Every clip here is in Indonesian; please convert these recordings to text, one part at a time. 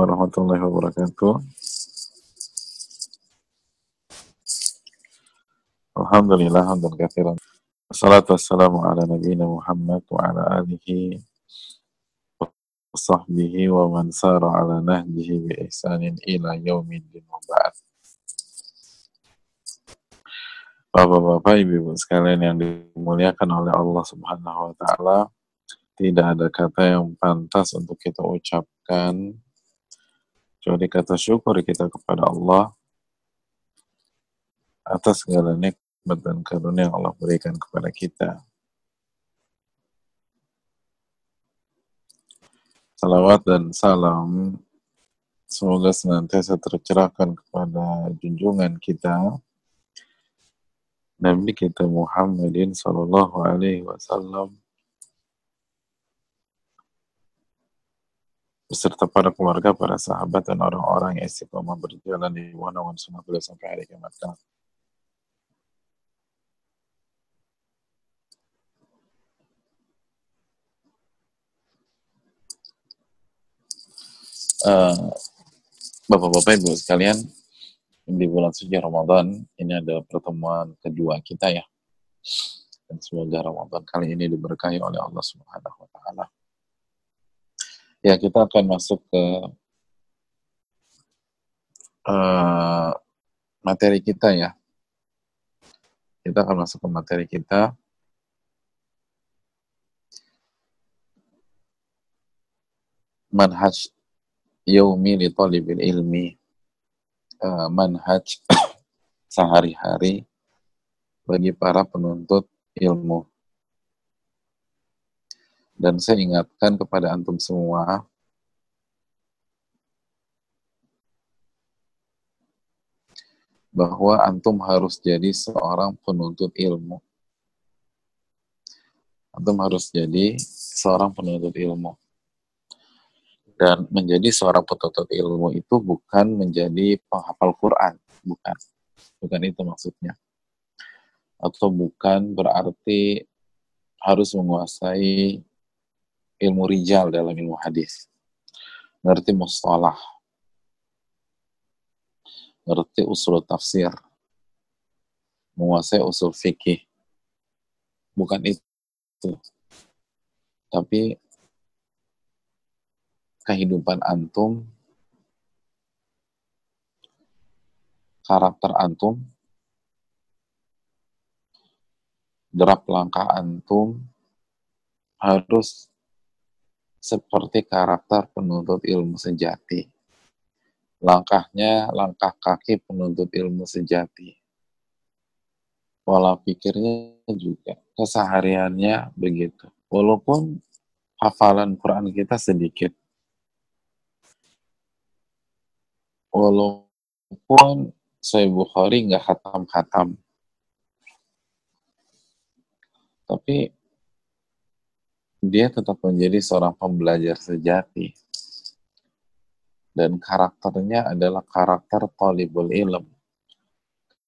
warahmatullahi wabarakatuh. Alhamdulillah, hamdan kathiran. Assalatu wassalamu ala nabiyina Muhammad wa ala alihi wa sahbihi wa man sara ala nahjihi bi ihsanin ila yaumiddin wa ba'd. Bapak-bapak, ibu-ibu sekalian yang dimuliakan oleh Allah Subhanahu wa taala, tidak ada kata yang pantas untuk kita ucapkan kecuali kata syukur kita kepada Allah atas segala nikmat dan karunia yang Allah berikan kepada kita. Salawat dan salam semoga senantiasa tercerahkan kepada junjungan kita Nabi kita Muhammadin Sallallahu Alaihi Wasallam beserta para keluarga, para sahabat, dan orang-orang yang istiqomah berjalan di naungan sunnah beliau sampai hari kiamat kelak. Uh, Bapak-bapak Ibu sekalian, di bulan suci Ramadan ini ada pertemuan kedua kita ya. Dan semoga Ramadan kali ini diberkahi oleh Allah Subhanahu wa taala. Ya, kita akan masuk ke uh, materi kita ya. Kita akan masuk ke materi kita. Manhaj yaumi li talibil ilmi. Uh, manhaj sehari-hari bagi para penuntut ilmu. Dan saya ingatkan kepada antum semua, bahwa antum harus jadi seorang penuntut ilmu. Antum harus jadi seorang penuntut ilmu. Dan menjadi seorang penuntut ilmu itu bukan menjadi penghafal Quran, bukan. Bukan itu maksudnya. Atau bukan berarti harus menguasai ilmu rijal dalam ilmu hadis. Ngerti mustalah. Ngerti usul tafsir. Menguasai usul fikih. Bukan itu. Tapi kehidupan antum, karakter antum, derap langkah antum harus seperti karakter penuntut ilmu sejati. Langkahnya langkah kaki penuntut ilmu sejati. Pola pikirnya juga, kesehariannya begitu. Walaupun hafalan Quran kita sedikit. Walaupun saya Bukhari nggak khatam-khatam. Tapi dia tetap menjadi seorang pembelajar sejati. Dan karakternya adalah karakter talibul ilm.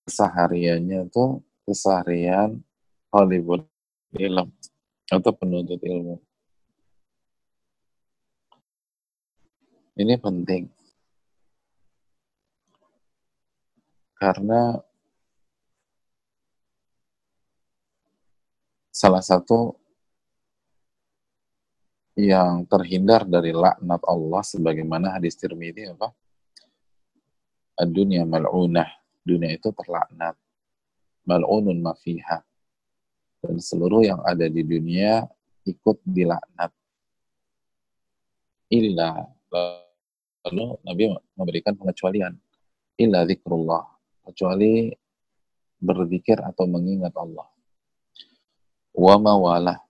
Kesehariannya itu keseharian talibul ilm atau penuntut ilmu. Ini penting. Karena salah satu yang terhindar dari laknat Allah sebagaimana hadis Tirmidzi apa? Dunia mal'unah. Dunia itu terlaknat. Mal'unun mafiha. Dan seluruh yang ada di dunia ikut dilaknat. Illa lalu Nabi memberikan pengecualian. Illa zikrullah. Kecuali berzikir atau mengingat Allah. Wa mawalah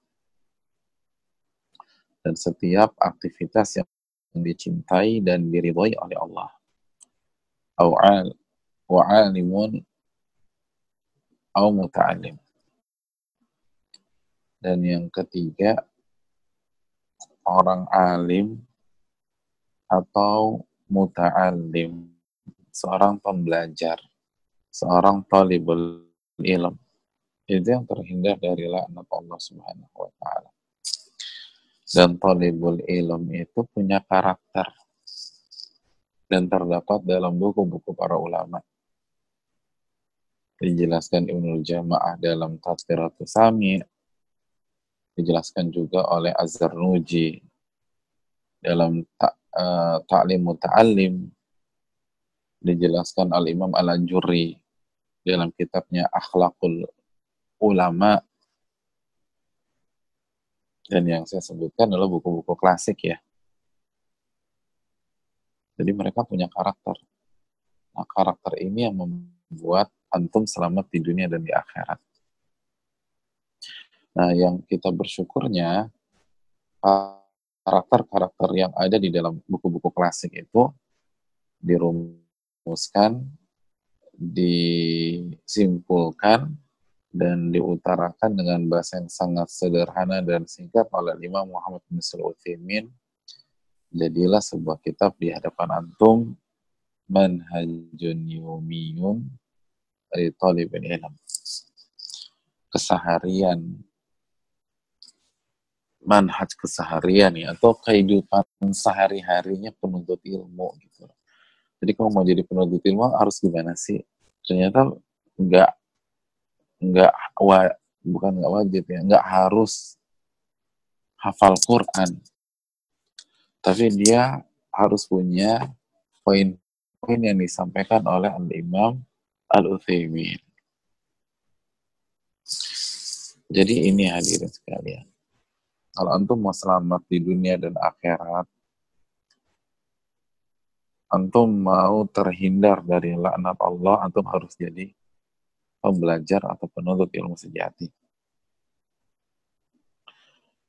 dan setiap aktivitas yang dicintai dan diridhoi oleh Allah. Awal wa alimun au muta'alim. Dan yang ketiga orang alim atau muta'alim, seorang pembelajar, seorang talibul ilm. Itu yang terhindar dari laknat Allah Subhanahu wa taala dan talibul ilm itu punya karakter. dan terdapat dalam buku-buku para ulama. Dijelaskan Ibnul Jamaah dalam Tazkiratus Sami, dijelaskan juga oleh Azhar Nuji dalam ta, uh, dijelaskan Al-Imam Al-Anjuri dalam kitabnya Akhlakul Ulama, dan yang saya sebutkan adalah buku-buku klasik ya, jadi mereka punya karakter. Nah, karakter ini yang membuat antum selamat di dunia dan di akhirat. Nah, yang kita bersyukurnya, karakter-karakter yang ada di dalam buku-buku klasik itu dirumuskan, disimpulkan, dan diutarakan dengan bahasa yang sangat sederhana dan singkat oleh Imam Muhammad bin Sulaiman jadilah sebuah kitab di hadapan antum manhajun yumiyun dari talibin ilm keseharian manhaj keseharian ya atau kehidupan sehari-harinya penuntut ilmu gitu. Jadi kalau mau jadi penuntut ilmu harus gimana sih? Ternyata enggak enggak wa, bukan enggak wajib ya, enggak harus hafal Quran tapi dia harus punya poin-poin yang disampaikan oleh Al-Imam Al-Uthaymin. Jadi ini hadirin sekalian. Kalau antum mau selamat di dunia dan akhirat, antum mau terhindar dari laknat Allah, antum harus jadi pembelajar atau penuntut ilmu sejati.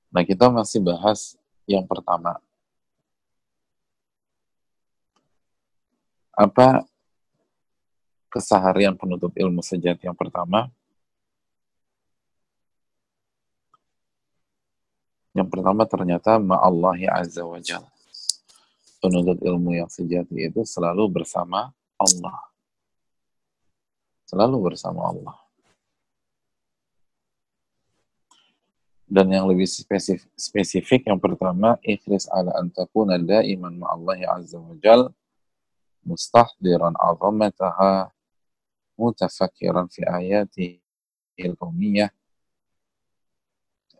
Nah, kita masih bahas yang pertama, apa keseharian penuntut ilmu sejati yang pertama? Yang pertama ternyata ma'allahi azza wa jal. Penuntut ilmu yang sejati itu selalu bersama Allah. Selalu bersama Allah. Dan yang lebih spesifik, spesifik yang pertama, ikhris ala antakuna daiman ma'allahi azza wa jal مستحضرا عظمتها متفكرا في آياته الكونية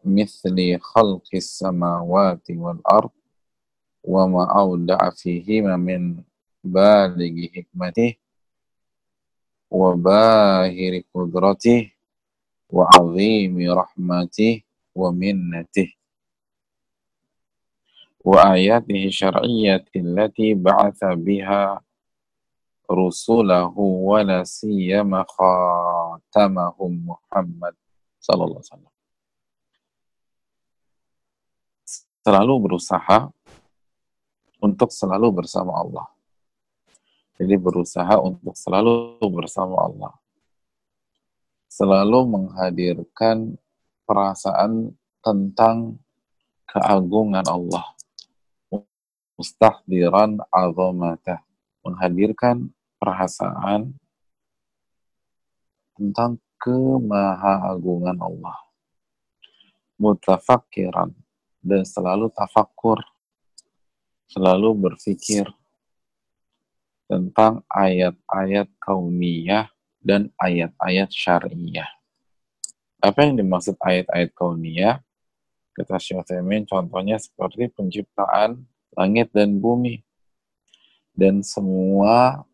مثل خلق السماوات والأرض وما أودع فيهما من بالغ حكمته وباهر قدرته وعظيم رحمته ومنته وآياته الشرعية التي بعث بها رسله ولا سيما خاتمهم محمد صلى الله عليه وسلم selalu berusaha untuk selalu bersama Allah. Jadi berusaha untuk selalu bersama Allah. Selalu menghadirkan perasaan tentang keagungan Allah. Mustahdiran azamatah menghadirkan perasaan tentang kemahaagungan Allah. Mutafakiran dan selalu tafakur, selalu berpikir tentang ayat-ayat kauniyah dan ayat-ayat syariah. Apa yang dimaksud ayat-ayat kauniyah? Kata Syekh contohnya seperti penciptaan langit dan bumi dan semua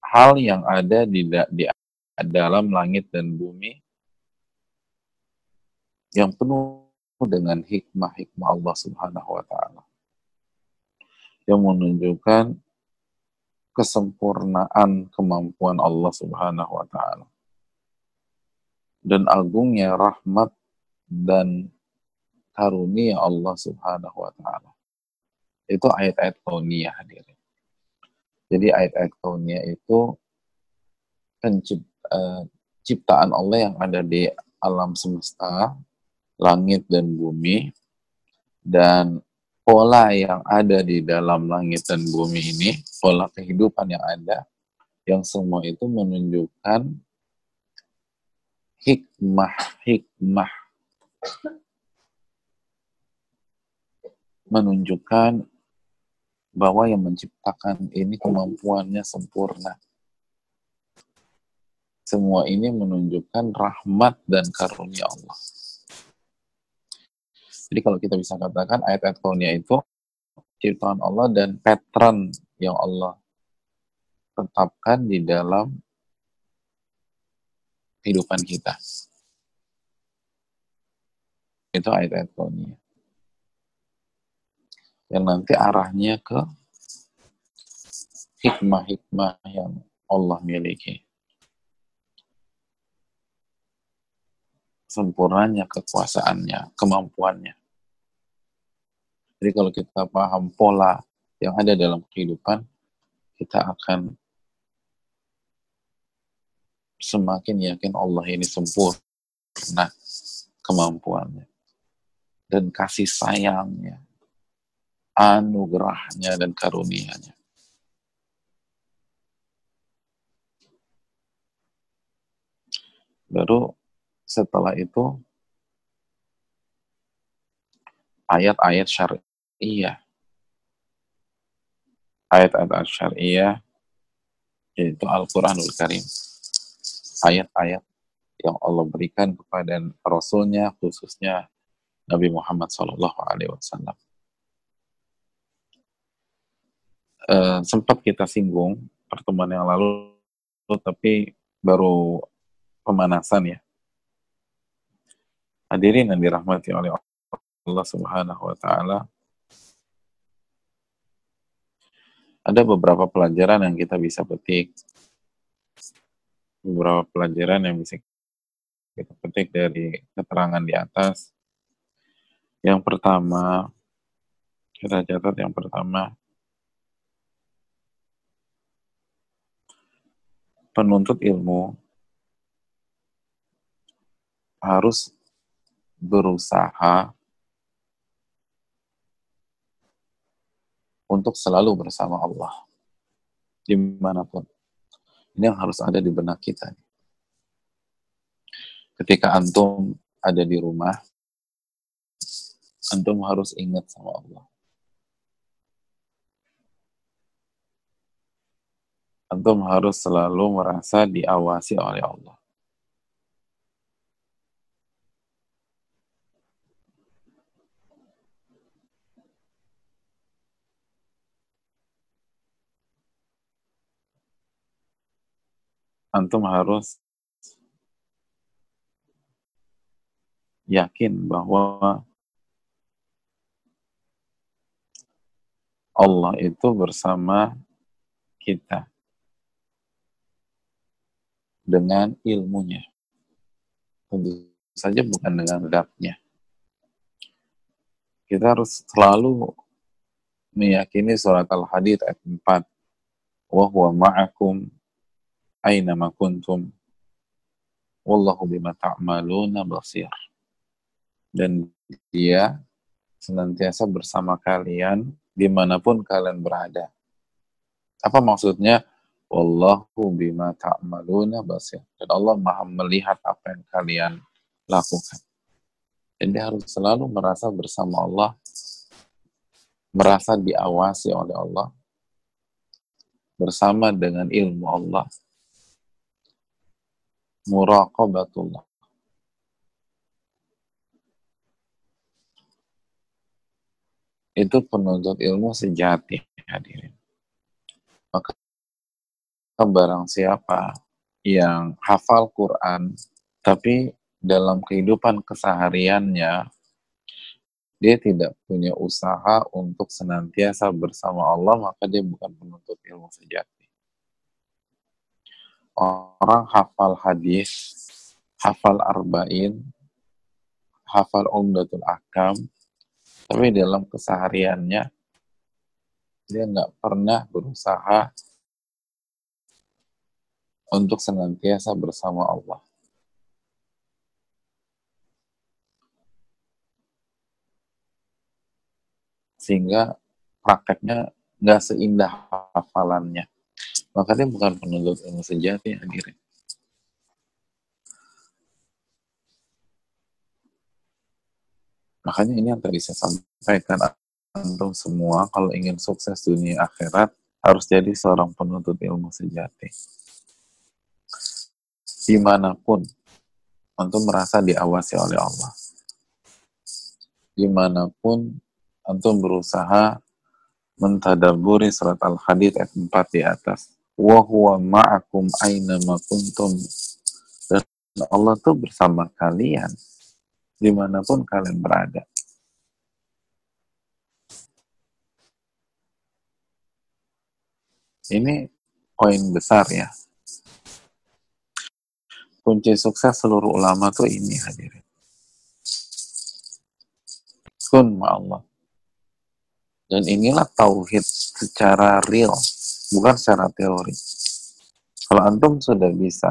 hal yang ada di, di dalam langit dan bumi yang penuh dengan hikmah-hikmah Allah Subhanahu wa taala. Yang menunjukkan kesempurnaan kemampuan Allah Subhanahu wa taala. Dan agungnya rahmat dan karunia Allah Subhanahu wa taala. Itu ayat-ayat kauniyah hadirin. Jadi ayat-ayat kauniyah itu eh, Allah yang ada di alam semesta, langit dan bumi, dan pola yang ada di dalam langit dan bumi ini, pola kehidupan yang ada, yang semua itu menunjukkan hikmah-hikmah menunjukkan bahwa yang menciptakan ini kemampuannya sempurna. Semua ini menunjukkan rahmat dan karunia Allah. Jadi kalau kita bisa katakan ayat-ayat karunia itu ciptaan Allah dan pattern yang Allah tetapkan di dalam kehidupan kita. Itu ayat-ayat karunia. Yang nanti arahnya ke hikmah-hikmah yang Allah miliki. Sempurnanya kekuasaannya, kemampuannya. Jadi kalau kita paham pola yang ada dalam kehidupan, kita akan semakin yakin Allah ini sempurna kemampuannya dan kasih sayangnya, anugerahnya dan karunianya. Baru setelah itu ayat-ayat syariah. Ayat-ayat syariah yaitu Al-Quranul Karim. Ayat-ayat yang Allah berikan kepada Rasulnya khususnya Nabi Muhammad Sallallahu Alaihi Wasallam. Uh, sempat kita singgung pertemuan yang lalu, tapi baru pemanasan ya. Hadirin yang dirahmati oleh Allah Subhanahu wa taala. Ada beberapa pelajaran yang kita bisa petik. Beberapa pelajaran yang bisa kita petik dari keterangan di atas. Yang pertama, kita catat yang pertama, penuntut ilmu harus berusaha untuk selalu bersama Allah di mana pun. Ini yang harus ada di benak kita. Ketika antum ada di rumah, antum harus ingat sama Allah. Antum harus selalu merasa diawasi oleh Allah. Antum harus yakin bahwa Allah itu bersama kita dengan ilmunya. Tentu saja bukan dengan zatnya. Kita harus selalu meyakini surat Al-Hadid ayat 4. Wa huwa ma'akum aina ma kuntum wallahu bima ta'maluna basir dan dia senantiasa bersama kalian di mana pun kalian berada. Apa maksudnya? Wallahu bima ta'maluna basir. Dan Allah maha melihat apa yang kalian lakukan. Jadi harus selalu merasa bersama Allah merasa diawasi oleh Allah bersama dengan ilmu Allah muraqabatullah. Itu penuntut ilmu sejati hadirin. Maka barang siapa yang hafal Quran tapi dalam kehidupan kesehariannya dia tidak punya usaha untuk senantiasa bersama Allah maka dia bukan penuntut ilmu sejati orang hafal hadis, hafal arba'in, hafal umdatul akam, tapi dalam kesehariannya dia nggak pernah berusaha untuk senantiasa bersama Allah. Sehingga prakteknya nggak seindah hafalannya maka bukan penuntut ilmu sejati akhirnya. Makanya ini yang tadi saya sampaikan antum semua kalau ingin sukses dunia akhirat harus jadi seorang penuntut ilmu sejati. Di mana pun antum merasa diawasi oleh Allah. Di mana pun antum berusaha mentadaburi surat Al-Hadid ayat 4 di atas. Wa huwa ma'akum aina ma kuntum. Dan Allah tuh bersama kalian di mana pun kalian berada. Ini poin besar ya. Kunci sukses seluruh ulama tuh ini hadirin. Kun ma Allah. Dan inilah tauhid secara real, bukan secara teori. Kalau antum sudah bisa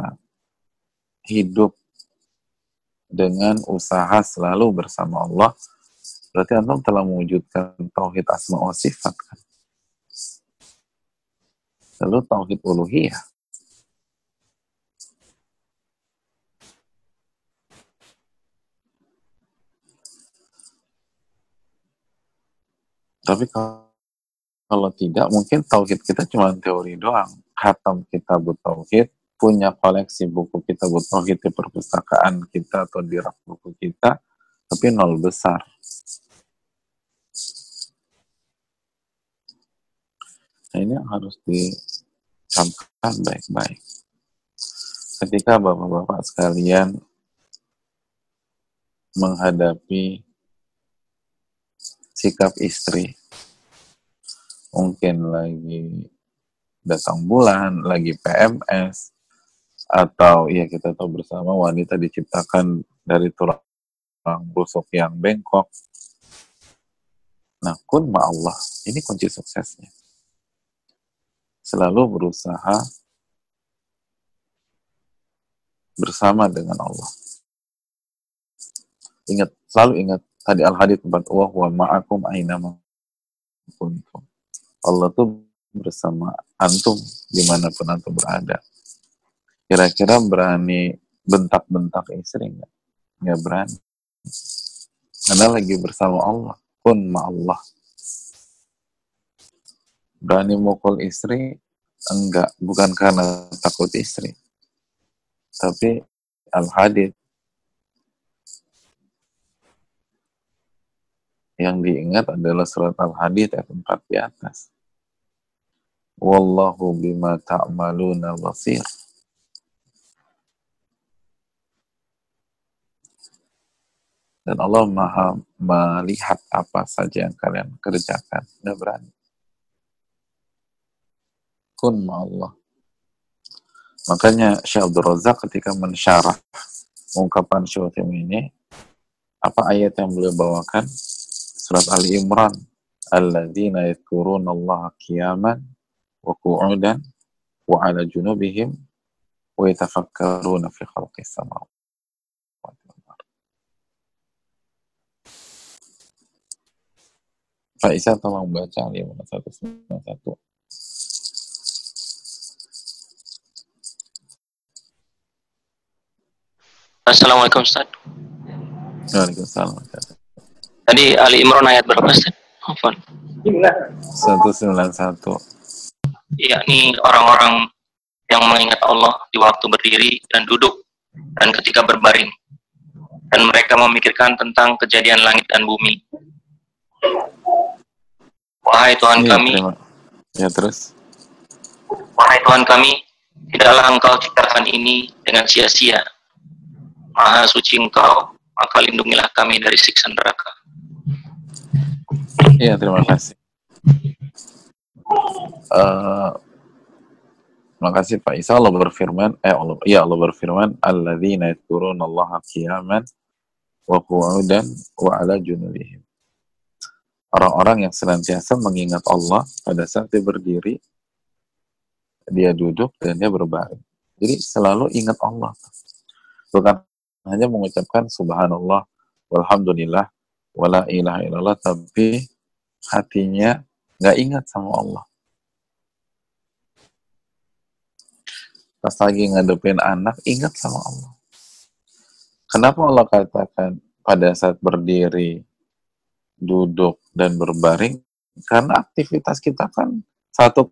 hidup dengan usaha selalu bersama Allah, berarti antum telah mewujudkan tauhid asma wa sifat kan. Lalu tauhid uluhiyah. Tapi kalau tidak, mungkin tauhid kita cuma teori doang. Khatam kita buat tauhid, punya koleksi buku kita buat tauhid di perpustakaan kita atau di rak buku kita, tapi nol besar. Nah, ini harus dicamkan baik-baik. Ketika bapak-bapak sekalian menghadapi sikap istri, mungkin lagi datang bulan, lagi PMS, atau ya kita tahu bersama wanita diciptakan dari tulang busuk yang bengkok. Nah, kun Allah, ini kunci suksesnya selalu berusaha bersama dengan Allah. Ingat, selalu ingat tadi Al-Hadid tempat wa huwa ma'akum aina kuntum. Allah tuh bersama antum di mana pun antum berada. Kira-kira berani bentak-bentak istri nggak? Nggak berani. Karena lagi bersama Allah. Kun Allah berani mukul istri enggak bukan karena takut istri tapi al hadid yang diingat adalah surat al hadid ayat 4 di atas wallahu bima ta'maluna basir dan Allah maha melihat apa saja yang kalian kerjakan. Tidak berani kun Allah. Makanya Syekh Abdul Razak ketika mensyarah ungkapan Syekh ini, apa ayat yang beliau bawakan? Surat Ali Imran. Alladzina yadhkuruna Allah qiyaman wa qu'udan wa ala junubihim wa yatafakkaruna fi khalqis samawati Pak Isa tolong baca 5191. Assalamualaikum Ustaz. Waalaikumsalam. Tadi Ali Imran ayat berapa Ustaz? Afan. 191. Ini orang-orang yang mengingat Allah di waktu berdiri dan duduk dan ketika berbaring. Dan mereka memikirkan tentang kejadian langit dan bumi. Wahai Tuhan ya, kami. Terima. Ya, terus. Wahai Tuhan kami, tidaklah engkau ciptakan ini dengan sia-sia Maha suci Engkau, maka lindungilah kami dari siksa neraka. Iya, terima kasih. Uh, makasih Pak Isa Allah berfirman eh Allah ya Allah berfirman alladzina yadhkuruna Allah qiyaman wa qu'udan wa ala junubihim. Orang-orang yang senantiasa mengingat Allah pada saat dia berdiri dia duduk dan dia berbaring. Jadi selalu ingat Allah. Bukan hanya mengucapkan subhanallah walhamdulillah wala ilaha illallah tapi hatinya nggak ingat sama Allah. Pas lagi ngadepin anak ingat sama Allah. Kenapa Allah katakan pada saat berdiri duduk dan berbaring? Karena aktivitas kita kan satu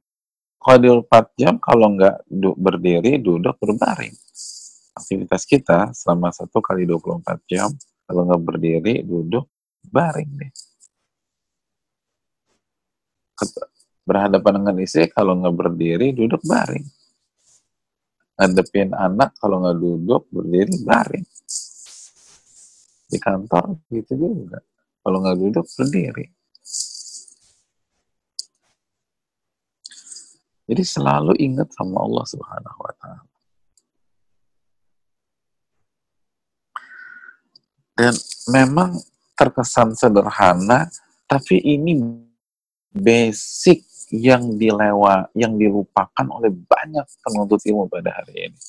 kali 4 jam kalau nggak berdiri duduk berbaring. Aktivitas kita selama satu kali 24 jam kalau nggak berdiri duduk baring deh berhadapan dengan istri kalau nggak berdiri duduk baring. Ngadepin anak kalau nggak duduk berdiri baring. Di kantor gitu juga. Kalau nggak duduk berdiri. Jadi selalu ingat sama Allah Subhanahu wa taala. Dan memang terkesan sederhana tapi ini basic yang dilewa yang dilupakan oleh banyak penuntut ilmu pada hari ini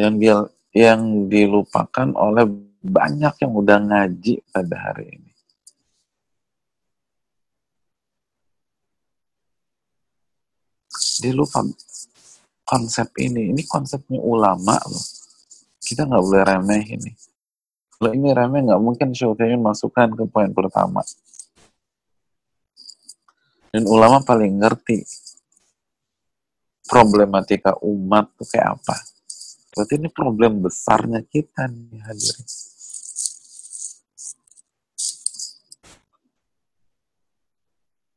yang dia yang dilupakan oleh banyak yang udah ngaji pada hari ini. Dia lupa konsep ini. Ini konsepnya ulama loh. Kita nggak boleh remeh ini. Kalau ini remeh nggak mungkin Syukaimin masukkan ke poin pertama. Dan ulama paling ngerti problematika umat tuh kayak apa Berarti ini problem besarnya kita nih hadirin.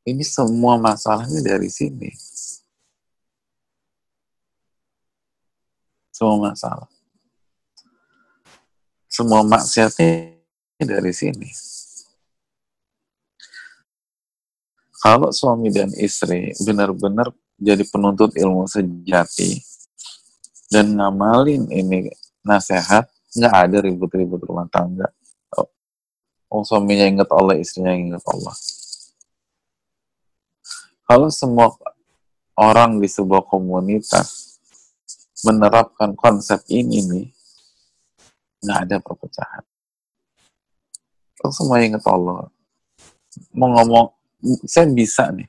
Ini semua masalahnya dari sini. Semua masalah. Semua maksiatnya dari sini. Kalau suami dan istri benar-benar jadi penuntut ilmu sejati, dan ngamalin ini nasihat nggak ada ribut-ribut rumah tangga oh, oh suaminya ingat Allah istrinya ingat Allah kalau semua orang di sebuah komunitas menerapkan konsep ini nih nggak ada perpecahan kalau semua ingat Allah mau ngomong saya bisa nih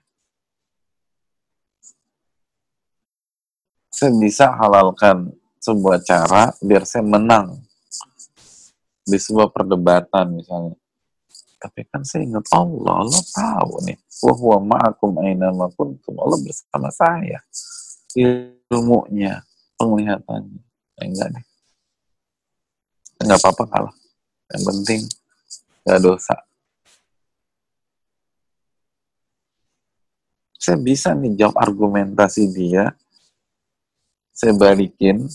saya bisa halalkan sebuah cara biar saya menang di sebuah perdebatan misalnya. Tapi kan saya ingat Allah, Allah tahu nih. Wahwa ma'akum aina kuntum. Allah bersama saya. Ilmunya, penglihatannya. Ya, enggak nih. Enggak apa-apa kalah. Yang penting enggak dosa. Saya bisa nih jawab argumentasi dia saya balikin,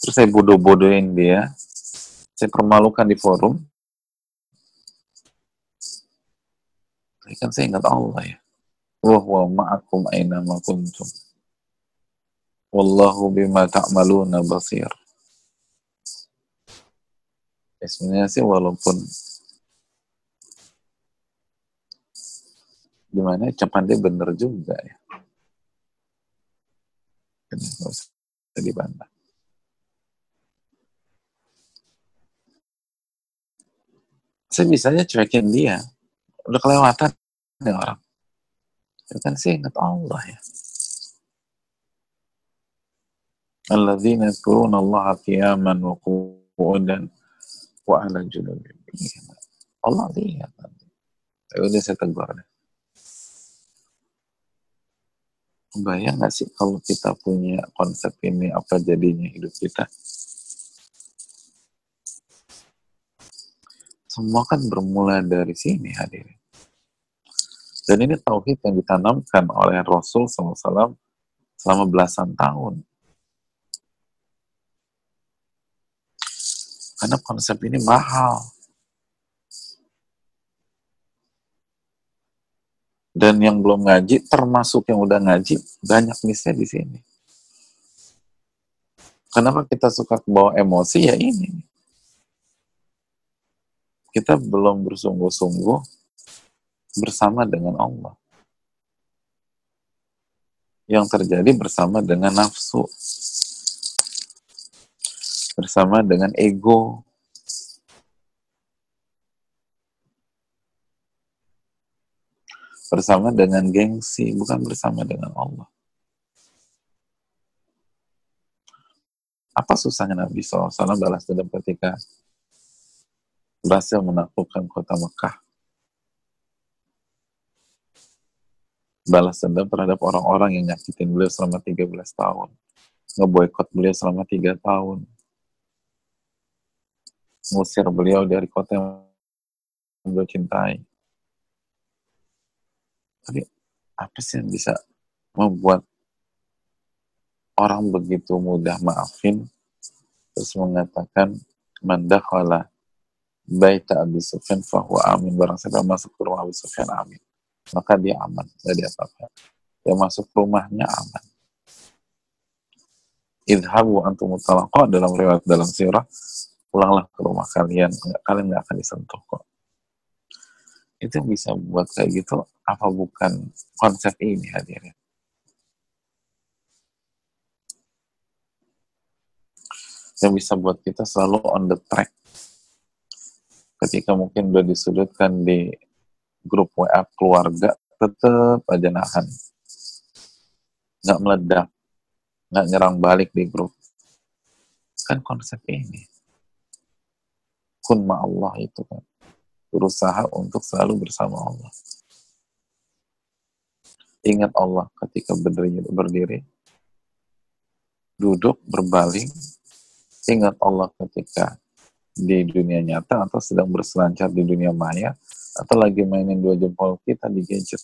terus saya bodoh-bodohin dia, saya permalukan di forum, Tapi kan saya ingat Allah ya. Wa ma'akum aina ma. Wallahu bima ta'maluna basir. Ya, sebenarnya sih walaupun gimana ucapan dia bener juga ya nggak usah dibantah. Saya bisanya cuekin dia. Udah kelewatan nih orang. Itu kan sih ingat Allah ya. Alladzina yadhkuruna Allah qiyaman wa qu'udan wa ala junubihim. Allah lihat nanti. Ya udah saya tegur. Bayang nggak sih kalau kita punya konsep ini apa jadinya hidup kita? Semua kan bermula dari sini hadirin. Dan ini tauhid yang ditanamkan oleh Rasul SAW selama belasan tahun. Karena konsep ini mahal. dan yang belum ngaji termasuk yang udah ngaji banyak misnya di sini. Kenapa kita suka bawa emosi ya ini. Kita belum bersungguh-sungguh bersama dengan Allah. Yang terjadi bersama dengan nafsu. Bersama dengan ego, bersama dengan gengsi, bukan bersama dengan Allah. Apa susahnya Nabi SAW balas dendam ketika berhasil menaklukkan kota Mekah. Balas dendam terhadap orang-orang yang nyakitin beliau selama 13 tahun. Ngeboikot beliau selama 3 tahun. Ngusir beliau dari kota yang beliau cintai. Tapi apa sih yang bisa membuat orang begitu mudah maafin? Terus mengatakan mandakhala baita Abi Sufyan fahuwa amin. Barang siapa masuk ke rumah Abi Sufyan amin. Maka dia aman dari apa-apa. Dia masuk rumahnya aman. Idhabu antum dalam riwayat dalam sirah pulanglah ke rumah kalian. Kalian nggak akan disentuh kok. Itu bisa buat kayak gitu apa bukan konsep ini hadirin yang bisa buat kita selalu on the track. Ketika mungkin udah disudutkan di grup WA keluarga tetap aja nahan. Nggak meledak nggak nyerang balik di grup. Kan konsep ini kun ma Allah itu kan berusaha untuk selalu bersama Allah ingat Allah ketika berdiri, berdiri duduk berbaling ingat Allah ketika di dunia nyata atau sedang berselancar di dunia maya atau lagi mainin dua jempol kita di gadget.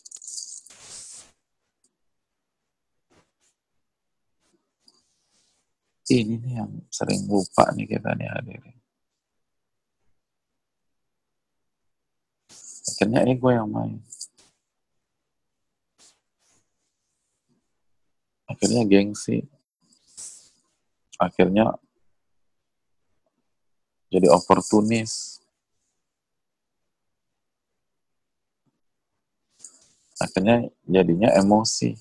Ini nih yang sering lupa nih kita nih hadirin. Akhirnya ego yang main. Akhirnya gengsi. Akhirnya jadi oportunis. Akhirnya jadinya emosi.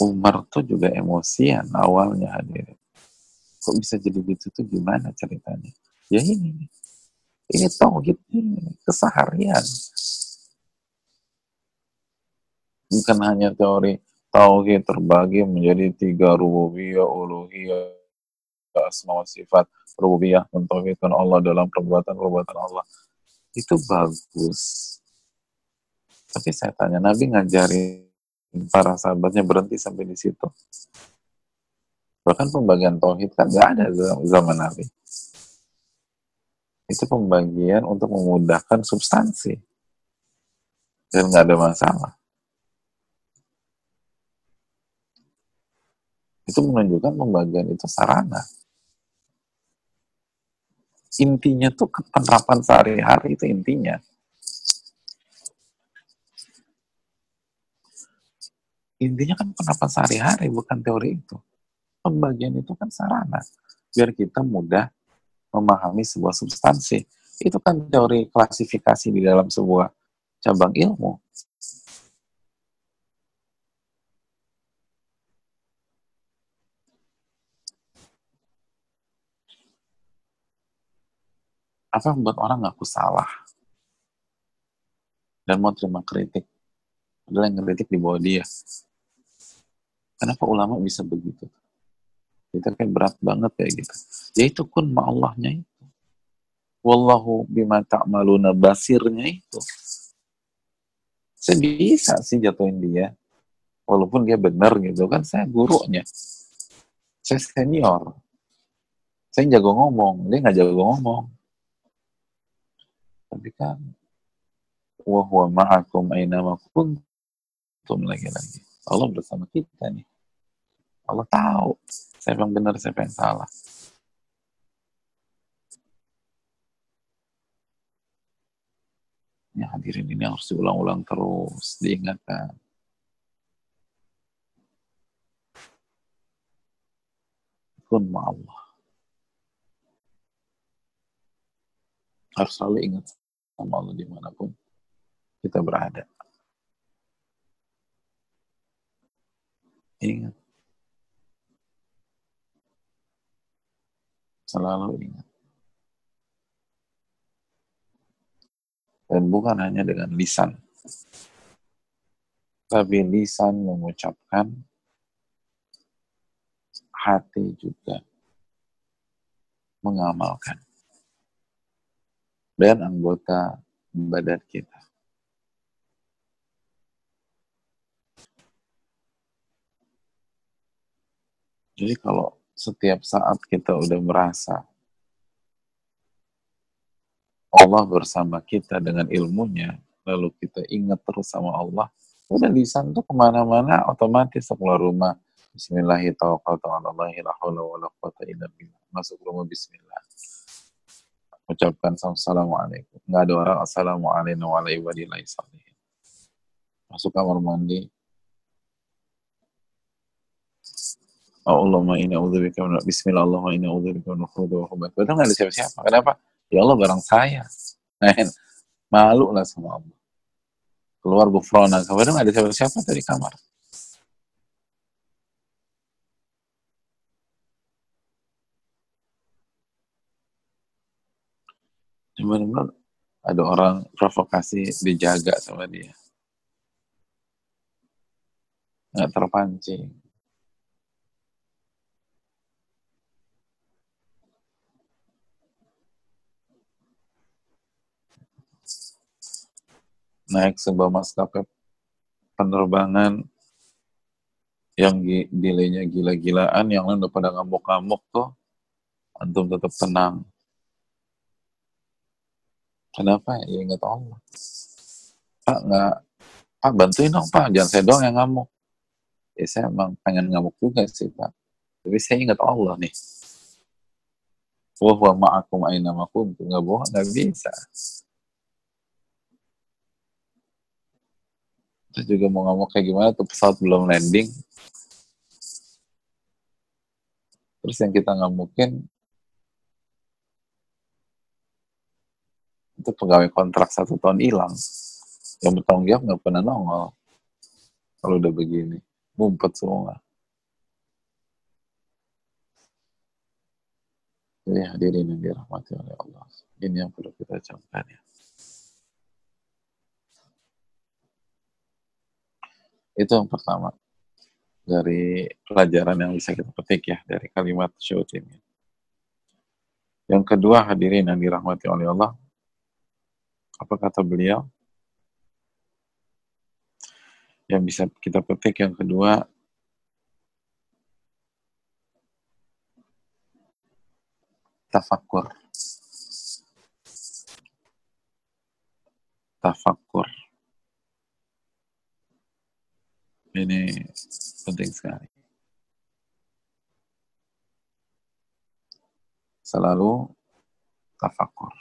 Umar tuh juga emosian awalnya hadir. Kok bisa jadi gitu tuh gimana ceritanya? Ya ini, ini tauhid ini keseharian. Bukan hanya teori tauhid terbagi menjadi tiga rububiyah, uluhiyah, asma wa sifat. Rububiyah mentauhidkan Allah dalam perbuatan-perbuatan Allah. Itu bagus. Tapi saya tanya Nabi ngajari para sahabatnya berhenti sampai di situ? Bahkan pembagian tauhid kan nggak ada zaman Nabi itu pembagian untuk memudahkan substansi dan nggak ada masalah itu menunjukkan pembagian itu sarana intinya tuh penerapan sehari-hari itu intinya. Intinya kan penerapan sehari-hari bukan teori itu. Pembagian itu kan sarana biar kita mudah memahami sebuah substansi. Itu kan teori klasifikasi di dalam sebuah cabang ilmu. apa membuat orang ngaku salah dan mau terima kritik adalah yang kritik di bawah dia kenapa ulama bisa begitu itu kayak berat banget kayak gitu. Ya itu kun ma Allahnya itu. Wallahu bima ta'maluna basirnya itu. Saya bisa sih jatuhin dia walaupun dia benar gitu kan saya gurunya. Saya senior. Saya jago ngomong dia nggak jago ngomong. Tapi kan wa huwa ma'akum aina ma kuntum lagi-lagi. Allah bersama kita nih. Allah tahu siapa yang benar, siapa yang salah. Ya hadirin ini harus diulang-ulang terus, diingatkan. Kun Allah. Harus selalu ingat sama Allah di mana pun kita berada. Ingat. Selalu ingat. Dan bukan hanya dengan lisan. Tapi lisan mengucapkan, hati juga mengamalkan dan anggota badan kita. Jadi kalau setiap saat kita udah merasa Allah bersama kita dengan ilmunya, lalu kita ingat terus sama Allah, udah lisan tuh ke mana-mana otomatis keluar rumah. Bismillahirrahmanirrahim. Masuk rumah Bismillah. Ucapkan Assalamualaikum. Nggak ada orang Assalamualaikum warahmatullahi wabarakatuh. Masuk kamar mandi, Allahumma inna a'udzubika min bismillah Allahumma inna a'udzubika min khudhi wa khubat. Padahal nggak ada siapa-siapa. Kenapa? Ya Allah barang saya. Malu lah sama Allah. Keluar gufrona. Nggak ada siapa-siapa dari kamar. Cuman ada orang provokasi dijaga sama dia. Nggak terpancing. Naik sebuah maskapai penerbangan yang delaynya gila-gilaan, yang lain udah pada ngamuk-ngamuk tuh, antum tetap tenang. Kenapa? Ya ingat Allah. Pak nggak, Pak bantuin dong Pak, jangan saya doang yang ngamuk. Ya saya emang pengen ngamuk juga sih Pak. Tapi saya ingat Allah nih. Wah, wah ma'akum aina makum. Nggak bohong, nggak bisa. Terus juga mau ngomong kayak gimana tuh pesawat belum landing. Terus yang kita nggak mungkin itu pegawai kontrak satu tahun hilang. Yang bertanggung jawab nggak pernah nongol. Kalau udah begini ngumpet semua. Jadi hadirin yang dirahmati oleh Allah. Ini yang perlu kita camkan ya Itu yang pertama dari pelajaran yang bisa kita petik ya dari kalimat syut ini. Yang kedua hadirin yang dirahmati oleh Allah. Apa kata beliau? Yang bisa kita petik yang kedua tafakur. Tafakur. Ini penting sekali. Selalu tafakur.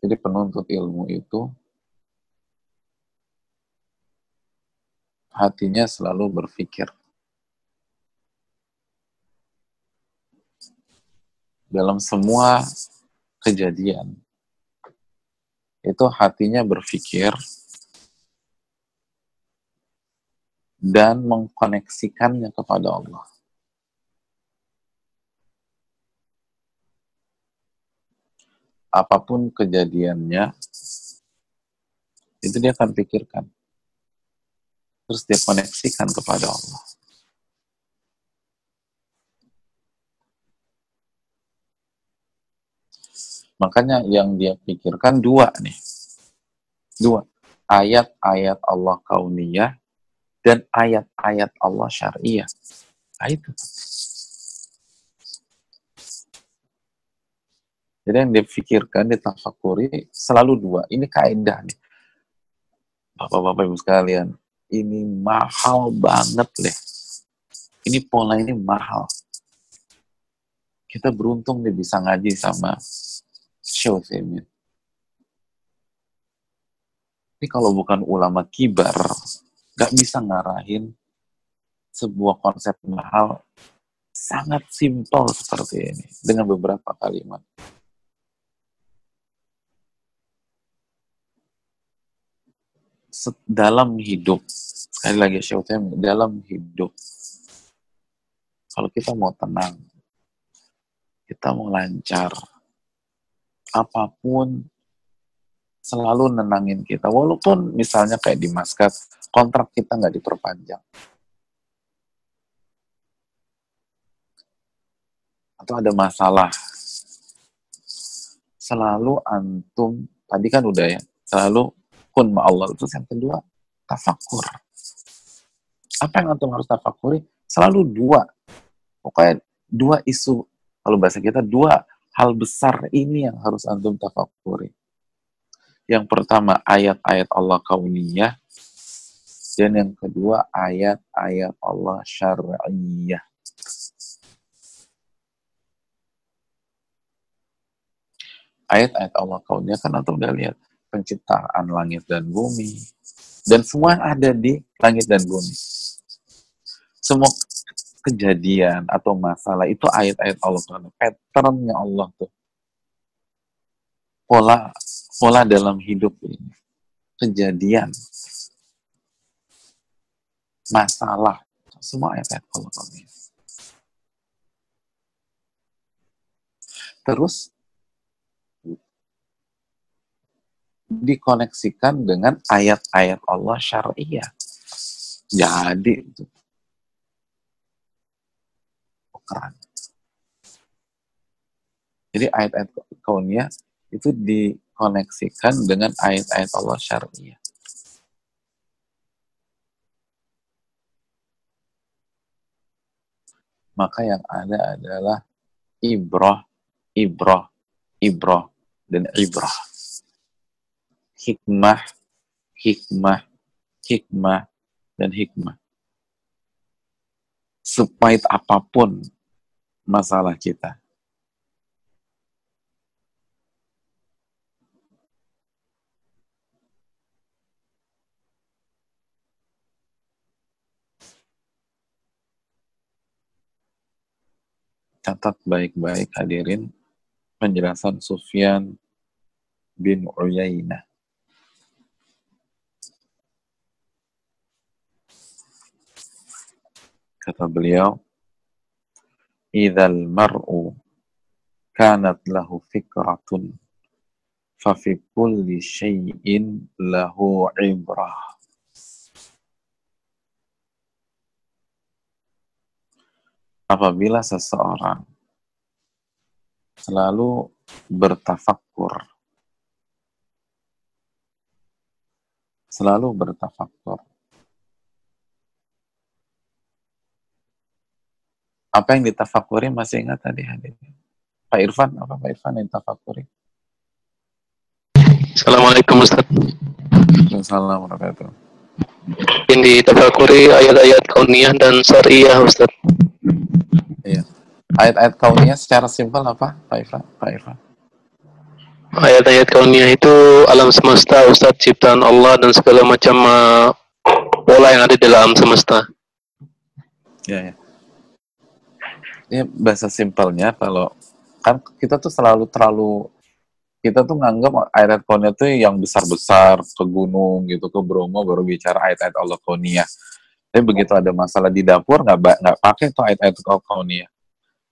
Jadi penuntut ilmu itu hatinya selalu berpikir. Dalam semua kejadian, itu hatinya berpikir dan mengkoneksikannya kepada Allah. Apa pun kejadiannya, itu dia akan pikirkan. Terus dia koneksikan kepada Allah. Makanya yang dia pikirkan dua nih. Dua. Ayat-ayat Allah kauniyah dan ayat-ayat Allah syariah. Nah, itu. Jadi yang dipikirkan, ditafakuri selalu dua. Ini kaidah nih. Bapak-bapak ibu sekalian, ini mahal banget deh. Ini pola ini mahal. Kita beruntung nih bisa ngaji sama Syauthemin. Ini kalau bukan ulama kibar, gak bisa ngarahin sebuah konsep mahal sangat simpel seperti ini dengan beberapa kalimat. Dalam hidup, sekali lagi saya dalam hidup, kalau kita mau tenang, kita mau lancar, apa pun selalu nenangin kita. Walaupun misalnya kayak di Maskat, kontrak kita nggak diperpanjang. atau ada masalah, selalu antum tadi kan udah ya, selalu kun ma Allah. Terus yang kedua, tafakur. Apa yang antum harus tafakuri? Selalu dua. Pokoknya dua isu, kalau bahasa kita dua hal besar ini yang harus antum tafakuri. Yang pertama ayat-ayat Allah kauniyah. Dan yang kedua ayat-ayat Allah syar'iyah. Ayat-ayat Allah kauniyah kan antum udah lihat. Penciptaan langit dan bumi. Dan semua ada di langit dan bumi. Semua kejadian atau masalah itu ayat-ayat Allah. Patternnya Allah tuh. Pola pola dalam hidup ini. Kejadian. Masalah. Semua ayat-ayat Allah terus dikoneksikan dengan ayat-ayat Allah syariah. Jadi itu. Keren. Jadi ayat-ayat kauniyah itu dikoneksikan dengan ayat-ayat Allah syariah. Maka yang ada adalah ibrah, ibrah, ibrah, dan ibrah. Hikmah, hikmah, hikmah, dan hikmah. Sepait apa pun masalah kita. Catat baik-baik hadirin penjelasan Sufyan bin Uyainah. Kata beliau, idzal mar'u kanat lahu fikratun fa fi kulli syai'in lahu apabila seseorang selalu bertafakkur selalu bertafakkur Apa yang ditafakuri masih ingat tadi hadir? Pak Irfan, apa Pak Irfan yang ditafakuri? Assalamualaikum Ustaz. Assalamualaikum warahmatullahi Yang ditafakuri ayat-ayat kauniyah dan syariah Ustaz. Ayat-ayat kauniyah secara simpel apa Pak Irfan? Pak Irfan. Ayat-ayat kauniyah itu alam semesta Ustaz ciptaan Allah dan segala macam uh, pola yang ada di alam semesta. Ya, ya ini bahasa simpelnya kalau kan kita tuh selalu terlalu kita tuh nganggap ayat konia tuh yang besar-besar ke gunung gitu ke Bromo baru bicara ayat-ayat Allah konia. Tapi begitu ada masalah di dapur nggak nggak pakai tuh ayat-ayat konia.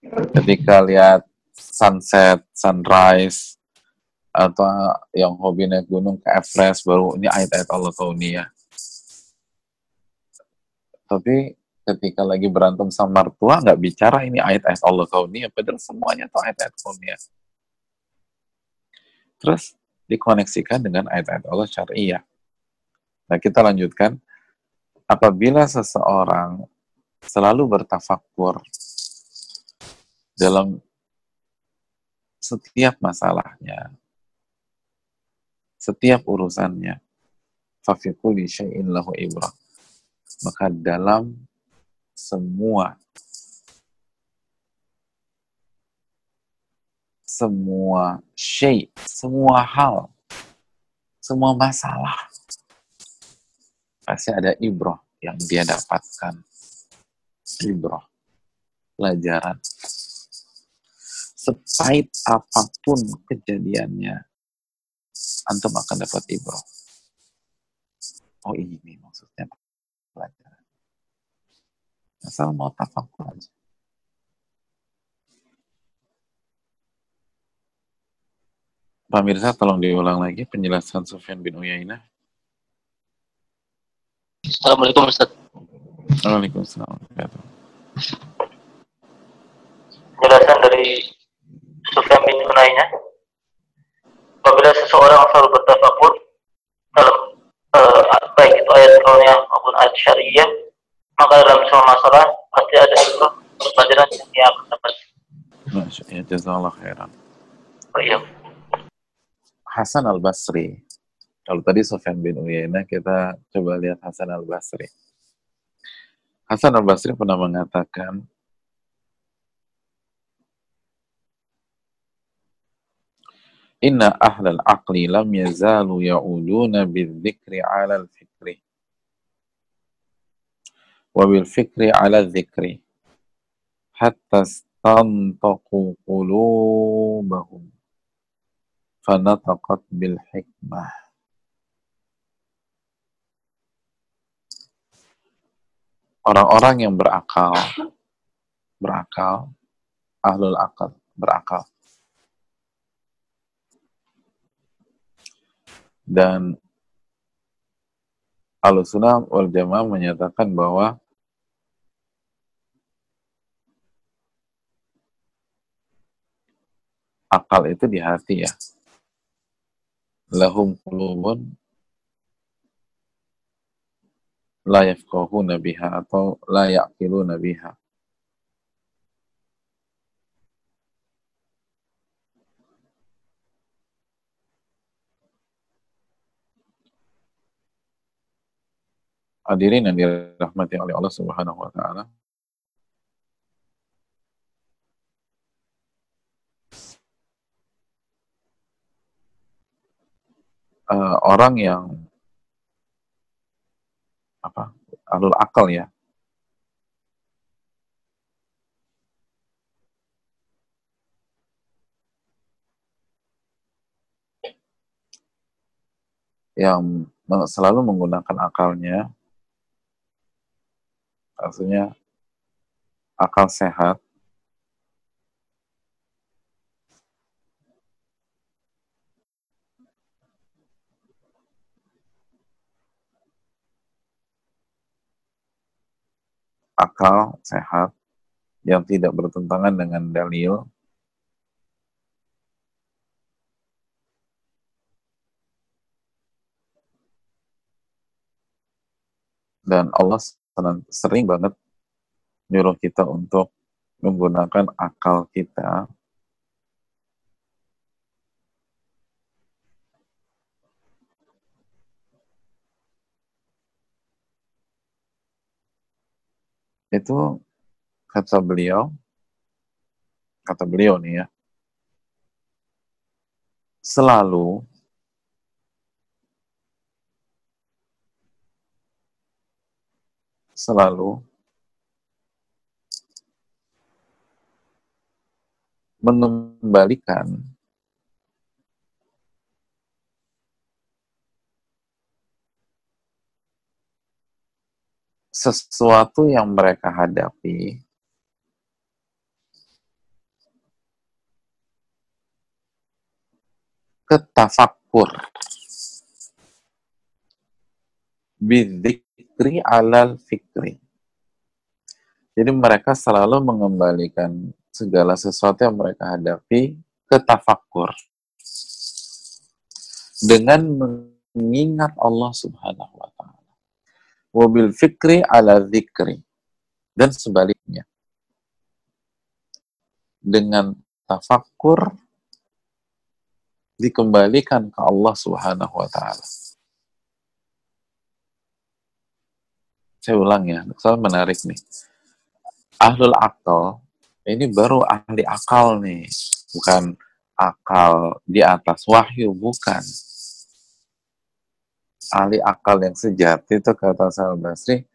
Ketika lihat sunset, sunrise atau yang hobi naik gunung ke Everest baru ini ayat-ayat Allah konia. Tapi ketika lagi berantem sama mertua nggak bicara ini ayat-ayat Allah kauniyah padahal semuanya itu ayat-ayat kauniyah terus dikoneksikan dengan ayat-ayat Allah syariah nah kita lanjutkan. Apabila seseorang selalu bertafakur dalam setiap masalahnya setiap urusannya fafiquli syai'in lahu ibrah maka dalam semua semua shay, semua hal, semua masalah pasti ada ibroh yang dia dapatkan. Ibroh, pelajaran. Sepahit apa pun kejadiannya, antum akan dapat ibroh. Oh ini maksudnya pelajaran. Asal mau tafakur aja. Pemirsa, tolong diulang lagi penjelasan Sufyan bin Uyainah. Assalamualaikum Ustaz. Waalaikumsalam. penjelasan dari Sufyan bin Unainah apabila seseorang selalu bertafakur dalam uh, baik itu ayat kauniyah maupun ayat syariah maka dalam semua masalah pasti ada itu pelajaran yang dia akan dapat. Masya Allah, jazakallah khairan. Oh, iya. Hasan al Basri. Kalau tadi Sofyan bin Uyainah, kita coba lihat Hasan al Basri. Hasan al Basri pernah mengatakan, Inna ahlal aqli lam yazalu ya'uduna bidzikri ala al-fikri. Wa bil fikri ala dzikri. Hatta stantaku qulubahum. Fanataqat bil hikmah. Orang-orang yang berakal, berakal, ahlul akal, berakal, dan Al-Sunnah wal Jamaah menyatakan bahwa akal itu di hati ya. Lahum qulubun la yafqahuna biha atau la ya'qiluna biha. Hadirin yang dirahmati oleh Allah Subhanahu wa taala. Uh, orang yang apa alul akal ya yang selalu menggunakan akalnya Maksudnya akal sehat. Akal sehat yang tidak bertentangan dengan dalil. Dan Allah sering banget nyuruh kita untuk menggunakan akal kita. Itu kata beliau kata beliau nih ya selalu selalu. Mengembalikan sesuatu yang mereka hadapi. Ke tafakur bidik fikri alal fikri. Jadi mereka selalu mengembalikan segala sesuatu yang mereka hadapi ke tafakur. Dengan mengingat Allah subhanahu wa ta'ala. Wabil fikri ala zikri. Dan sebaliknya. Dengan tafakur dikembalikan ke Allah subhanahu wa ta'ala. Saya ulang ya, soal menarik nih. Ahlul akal, ini baru ahli akal nih, bukan akal di atas wahyu, bukan. Ahli akal yang sejati itu kata Sal Basri,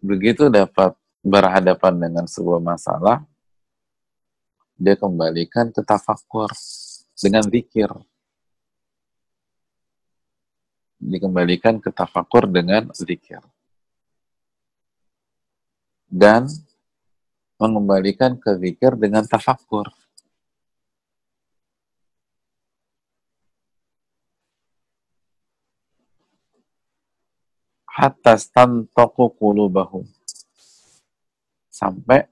begitu dapat berhadapan dengan sebuah masalah, dia kembalikan ke tafakur dengan zikir dikembalikan ke tafakur dengan zikir. Dan mengembalikan ke zikir dengan tafakur. Hatta stantoku kulubahum. Sampai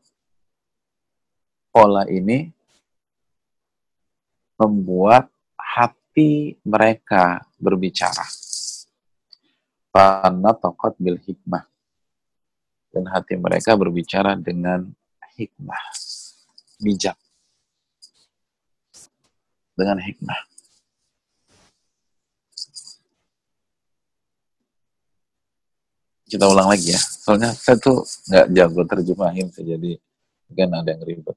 pola ini membuat hati mereka berbicara. Karena tokat bil hikmah. Dan hati mereka berbicara dengan hikmah. Bijak. Dengan hikmah. Kita ulang lagi ya. Soalnya saya tuh nggak jago terjemahin, jadi mungkin ada yang ribet.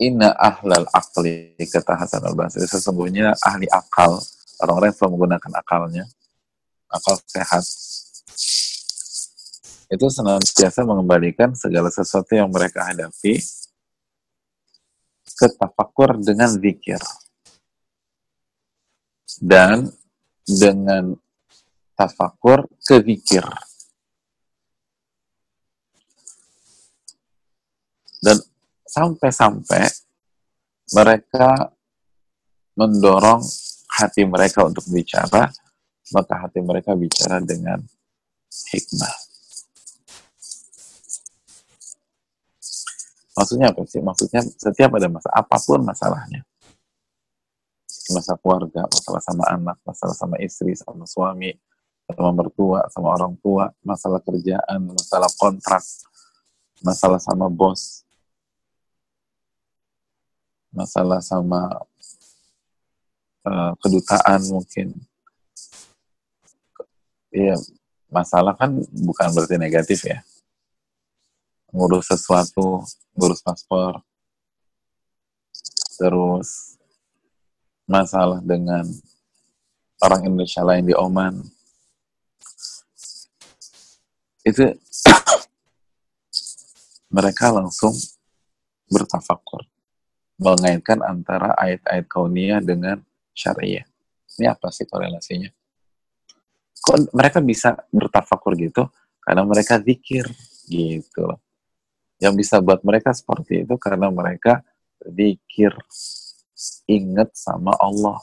Inna ahlal akli, kata Hasan al-Basri. Sesungguhnya ahli akal orang-orang yang selalu menggunakan akalnya, akal sehat, itu senantiasa mengembalikan segala sesuatu yang mereka hadapi ke tafakur dengan zikir. Dan dengan tafakur ke zikir. Dan sampai-sampai mereka mendorong hati mereka untuk bicara, maka hati mereka bicara dengan hikmah. Maksudnya apa sih? Maksudnya setiap ada masalah, apa pun masalahnya. Masalah keluarga, masalah sama anak, masalah sama istri, sama suami, sama mertua, sama orang tua, masalah kerjaan, masalah kontrak, masalah sama bos, masalah sama Eh, kedutaan mungkin. Iya, masalah kan bukan berarti negatif ya. Ngurus sesuatu, ngurus paspor, terus masalah dengan orang Indonesia lain di Oman. Itu mereka langsung bertafakur mengaitkan antara ayat-ayat kauniyah dengan syariah. Ini apa sih korelasinya? Kok mereka bisa bertafakur gitu? Karena mereka zikir gitu Yang bisa buat mereka seperti itu karena mereka zikir ingat sama Allah.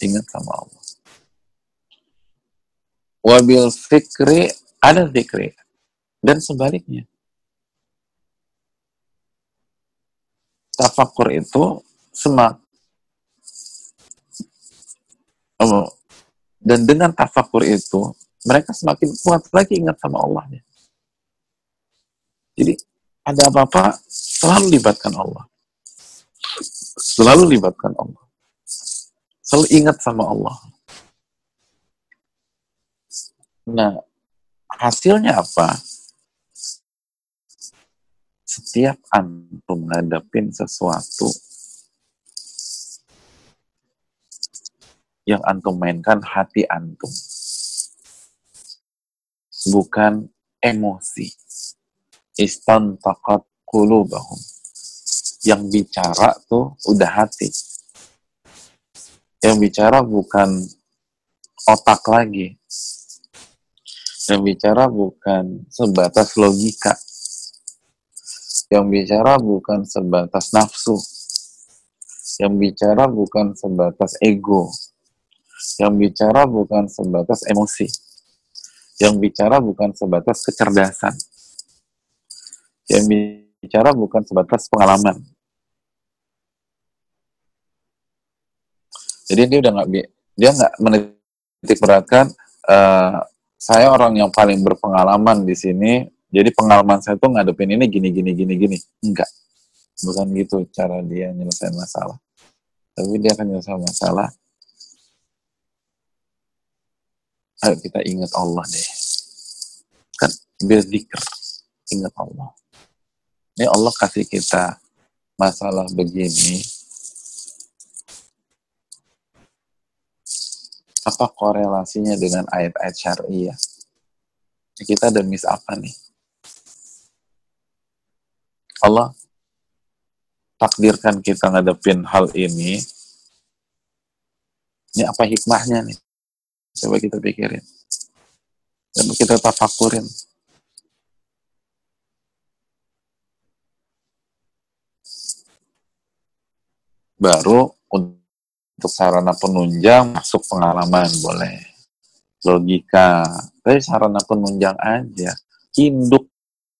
Ingat sama Allah. Wabil fikri ada zikri. Dan sebaliknya tafakur itu semak oh, dan dengan tafakur itu mereka semakin kuat lagi ingat sama Allahnya. Jadi ada apa-apa selalu libatkan Allah. Selalu libatkan Allah. Selalu ingat sama Allah. Nah, hasilnya apa? Setiap antum ngadepin sesuatu yang antum mainkan hati antum. Bukan emosi. Istan takat kulubahum yang bicara tuh udah hati. Yang bicara bukan otak lagi. Yang bicara bukan sebatas logika yang bicara bukan sebatas nafsu. Yang bicara bukan sebatas ego. Yang bicara bukan sebatas emosi. Yang bicara bukan sebatas kecerdasan. Yang bicara bukan sebatas pengalaman. Jadi dia udah nggak dia nggak menitik beratkan uh, saya orang yang paling berpengalaman di sini jadi pengalaman saya tuh ngadepin ini gini gini gini gini. Enggak. Bukan gitu cara dia nyelesain masalah. Tapi dia akan nyelesain masalah. Ayo kita ingat Allah deh. Kan berzikir ingat Allah. Ini Allah kasih kita masalah begini. Apa korelasinya dengan ayat-ayat syariah? Kita ada miss apa nih Allah takdirkan kita ngadepin hal ini, ini apa hikmahnya nih? Coba kita pikirin. Coba kita tafakurin. Baru untuk sarana penunjang masuk pengalaman boleh. logika. Tapi sarana penunjang aja.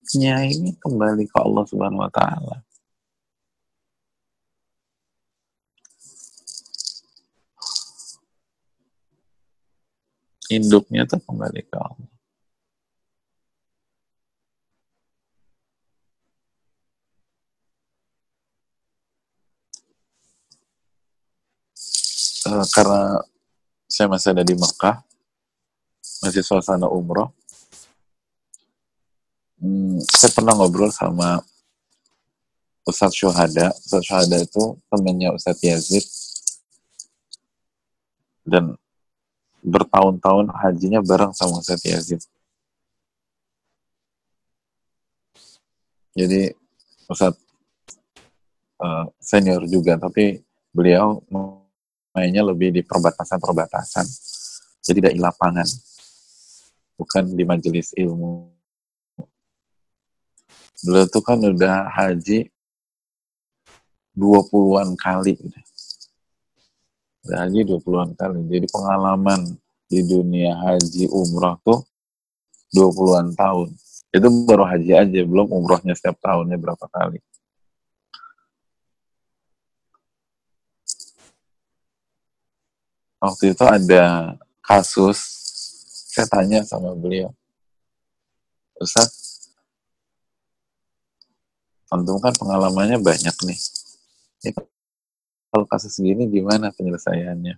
Induknya ini kembali ke Allah Subhanahu wa taala. Induknya tuh kembali ke Allah. Uh, karena saya masih ada di Mekah, masih suasana umroh. Hmm, saya pernah ngobrol sama Ustadz Syuhada. Ustadz Syuhada itu temannya Ustadz Yazid. Dan bertahun-tahun hajinya bareng sama Ustadz Yazid. Jadi Ustadz uh, senior juga, tapi beliau mainnya lebih di perbatasan-perbatasan. Jadi di lapangan bukan di majelis ilmu. Beliau tuh kan udah haji 20-an kali. Udah haji 20-an kali. Jadi pengalaman di dunia haji umrah tuh 20-an tahun. Itu baru haji aja, belum umrohnya setiap tahunnya berapa kali. Waktu itu ada kasus saya tanya sama beliau, Ustaz, antum kan pengalamannya banyak nih. Ini kalau kasus gini gimana penyelesaiannya?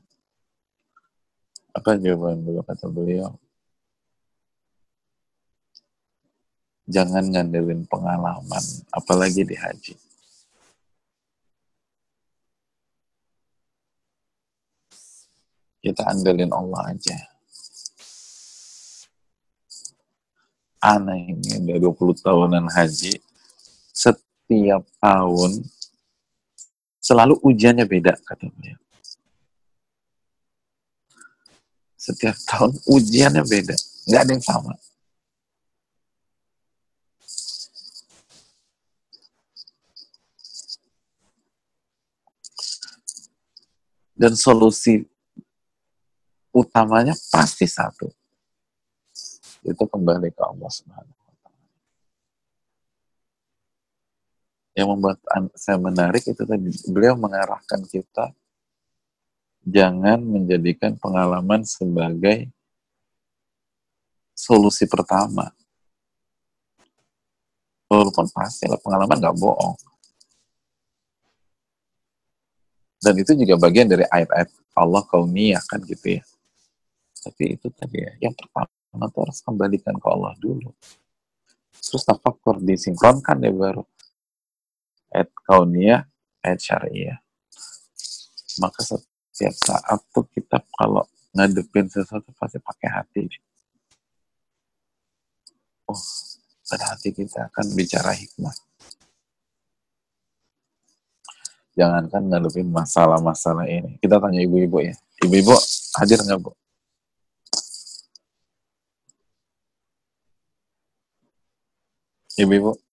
Apa jawaban beliau kata beliau? Jangan ngandelin pengalaman, apalagi di haji. Kita andelin Allah aja aneh ini udah 20 tahunan haji setiap tahun selalu ujiannya beda kata beliau setiap tahun ujiannya beda nggak ada yang sama. Dan solusi utamanya pasti satu itu kembali ke Allah Subhanahu wa taala. Yang membuat saya menarik itu tadi beliau mengarahkan kita jangan menjadikan pengalaman sebagai solusi pertama. Walaupun pasti lah pengalaman nggak bohong. Dan itu juga bagian dari ayat-ayat Allah kauniyah kan gitu ya. Tapi itu tadi ya, yang pertama maka harus kembalikan ke Allah dulu. Terus tafakur disinkronkan ya baru. Ayat kauniyah, ayat syariah. Maka setiap saat tuh kita kalau ngadepin sesuatu pasti pakai hati. Oh, dan hati kita akan bicara hikmah. Jangankan ngadepin masalah-masalah ini. Kita tanya ibu-ibu ya. Ibu-ibu hadir nggak, Bu? Ibu-ibu.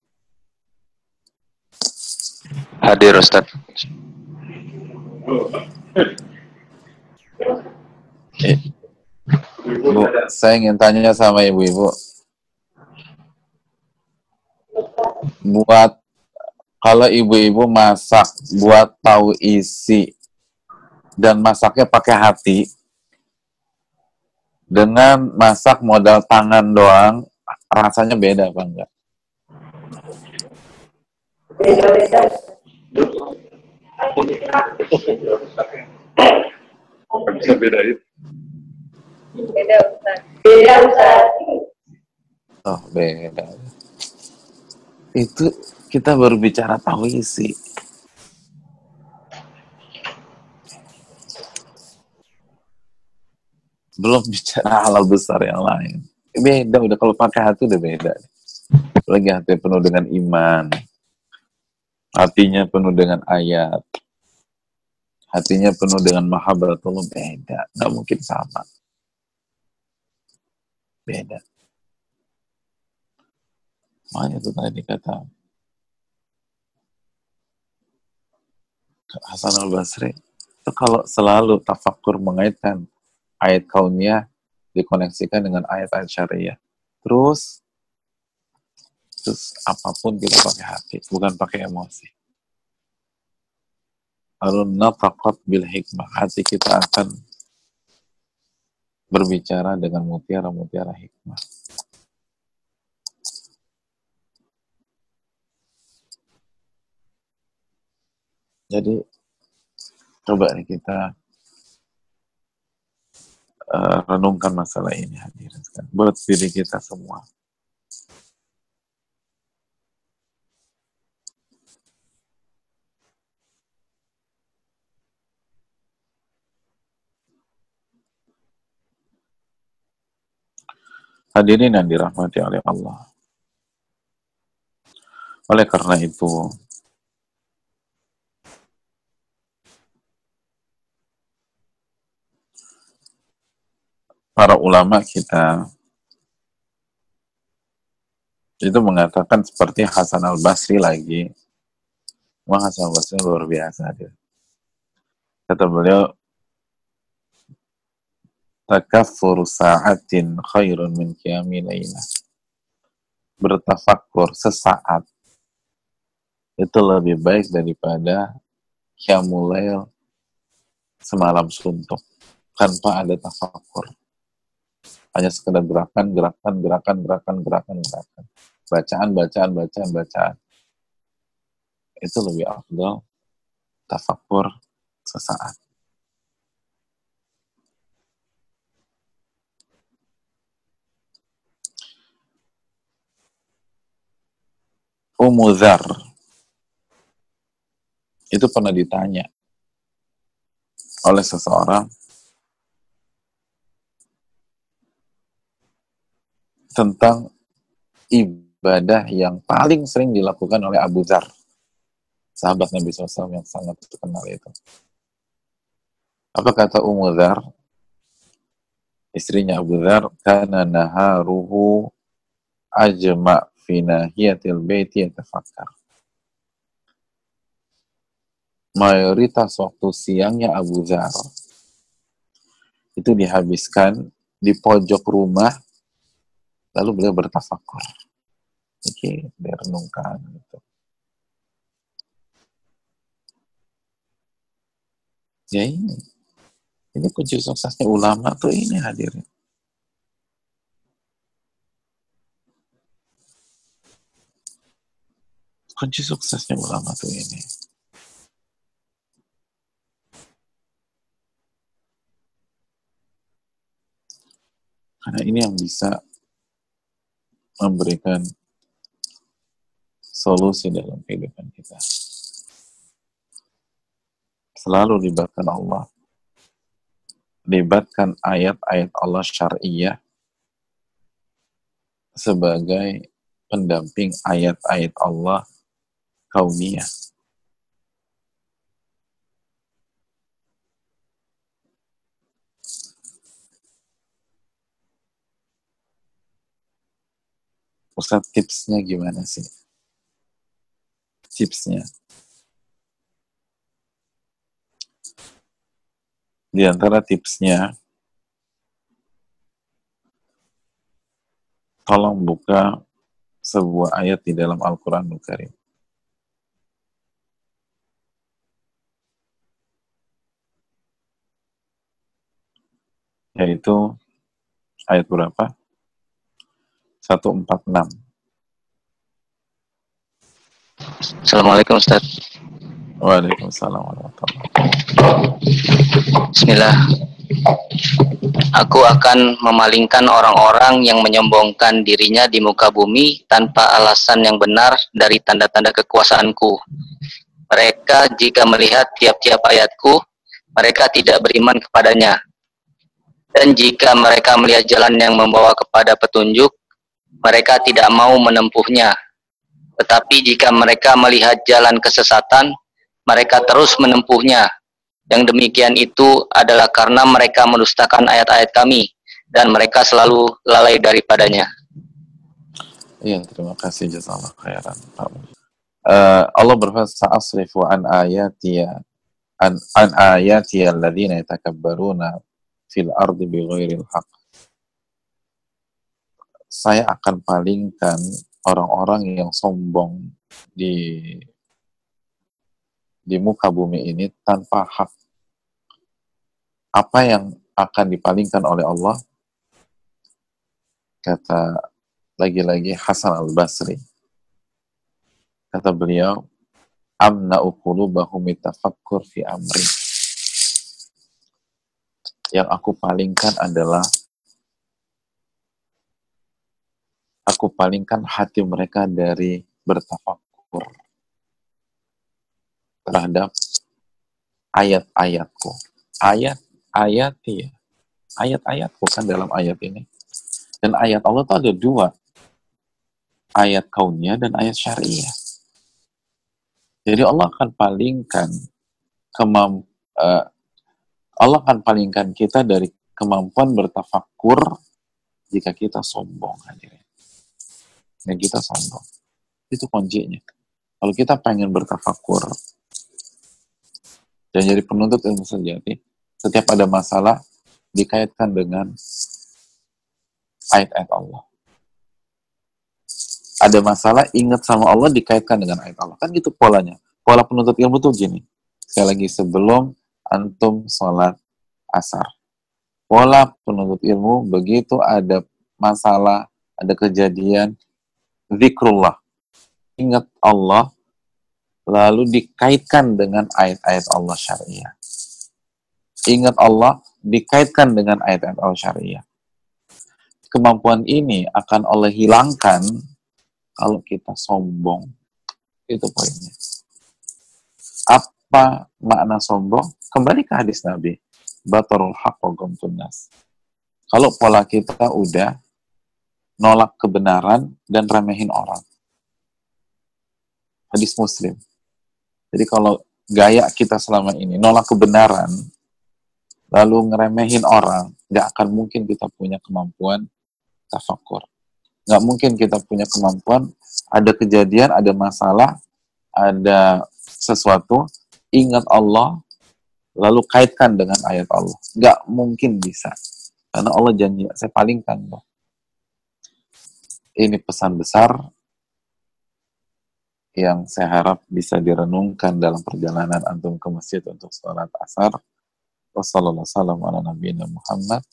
Hadir Ustaz. Eh, Bu, saya ingin tanya sama ibu-ibu. Buat kalau ibu-ibu masak buat tahu isi dan masaknya pakai hati dengan masak modal tangan doang rasanya beda apa enggak? Beda-beda. Bisa bedain. Beda Ustaz. Beda Ustaz. Oh, beda. Itu kita baru bicara isi. Belum bicara halal besar yang lain. Beda, udah kalau pakai hati udah beda. Lagi hati penuh dengan iman, hatinya penuh dengan ayat, hatinya penuh dengan mahabbatullah beda, nggak mungkin sama. Beda. Makanya itu tadi kata Hasan al-Basri, itu kalau selalu tafakur mengaitkan ayat kauniyah dikoneksikan dengan ayat-ayat syariah. Terus terus apa pun kita pakai hati, bukan pakai emosi. Alunna taqat bil hikmah. Hati kita akan berbicara dengan mutiara-mutiara hikmah. Jadi coba nih kita uh, renungkan masalah ini hadirin buat diri kita semua. Hadirin yang dirahmati oleh Allah. Oleh karena itu, para ulama kita itu mengatakan seperti Hasan al Basri lagi. Wah Hasan al Basri luar biasa dia. Kata beliau, takaffur sa'atin khairun min qiyami. Bertafakur sesaat itu lebih baik daripada qiyamul semalam suntuk tanpa ada tafakur hanya sekedar gerakan, gerakan, gerakan, gerakan, gerakan, gerakan. Bacaan, bacaan, bacaan, bacaan. Itu lebih afdal tafakur sesaat. Umudhar itu pernah ditanya oleh seseorang tentang ibadah yang paling sering dilakukan oleh Abu Dhar, sahabat Nabi SAW yang sangat terkenal itu. Apa kata Ummu Dhar? Istrinya Abu Dhar, kana naharuhu ajma fi nahiyatil baiti yatafakkar. Mayoritas waktu siangnya Abu Dhar itu dihabiskan di pojok rumah Lalu beliau bertafakur. Oke, dia renungkan gitu. Ya ini. Ini kunci suksesnya ulama tuh ini hadirin. Kunci suksesnya ulama tuh ini. Karena ini yang bisa memberikan solusi dalam kehidupan kita. Selalu libatkan Allah. Libatkan ayat-ayat Allah syariah sebagai pendamping ayat-ayat Allah kauniyah. Ustaz tipsnya gimana sih? Tipsnya. Di antara tipsnya, tolong buka sebuah ayat di dalam Al-Quran Karim. Yaitu ayat berapa? 146. Assalamualaikum Ustaz. Waalaikumsalam warahmatullahi Bismillah. Aku akan memalingkan orang-orang yang menyombongkan dirinya di muka bumi tanpa alasan yang benar dari tanda-tanda kekuasaanku. Mereka jika melihat tiap-tiap ayatku, mereka tidak beriman kepadanya. Dan jika mereka melihat jalan yang membawa kepada petunjuk, mereka tidak mau menempuhnya. Tetapi jika mereka melihat jalan kesesatan, mereka terus menempuhnya. Yang demikian itu adalah karena mereka mendustakan ayat-ayat kami dan mereka selalu lalai daripadanya. Iya, terima kasih jazakallah khairan. Uh, Allah berfirman sa'asrifu an ayati an, an ayati alladziina yatakabbaruna fil ardi bighairil haqq saya akan palingkan orang-orang yang sombong di di muka bumi ini tanpa hak. Apa yang akan dipalingkan oleh Allah? Kata lagi-lagi Hasan al-Basri. Kata beliau, amna uqulubahum mitafakkur fi amri. Yang aku palingkan adalah aku palingkan hati mereka dari bertafakur terhadap ayat-ayatku. Ayat-ayat ya. Ayat-ayat bukan dalam ayat ini. Dan ayat Allah itu ada dua. Ayat kaunnya dan ayat syariah. Jadi Allah akan palingkan kemam uh, Allah akan palingkan kita dari kemampuan bertafakur jika kita sombong hadirin. Dan kita sombong. Itu kuncinya. Kalau kita pengen bertafakur, dan jadi penuntut ilmu sejati, setiap ada masalah dikaitkan dengan ayat-ayat Allah. Ada masalah, ingat sama Allah dikaitkan dengan ayat Allah. Kan gitu polanya. Pola penuntut ilmu tuh gini. Sekali lagi, sebelum antum sholat asar. Pola penuntut ilmu, begitu ada masalah, ada kejadian, zikrullah. Ingat Allah, lalu dikaitkan dengan ayat-ayat Allah syariah. Ingat Allah dikaitkan dengan ayat-ayat Allah syariah. Kemampuan ini akan Allah hilangkan kalau kita sombong. Itu poinnya. Apa makna sombong? Kembali ke hadis Nabi. Batarul haq tunas. Kalau pola kita udah nolak kebenaran dan remehin orang. Hadis Muslim. Jadi kalau gaya kita selama ini nolak kebenaran, lalu ngeremehin orang, nggak akan mungkin kita punya kemampuan tafakur. Nggak mungkin kita punya kemampuan, ada kejadian, ada masalah, ada sesuatu, ingat Allah, lalu kaitkan dengan ayat Allah. Nggak mungkin bisa. Karena Allah janji, saya palingkan. Ini pesan besar yang saya harap bisa direnungkan dalam perjalanan antum ke masjid untuk sholat asar. Wassalamualaikum warahmatullahi Muhammad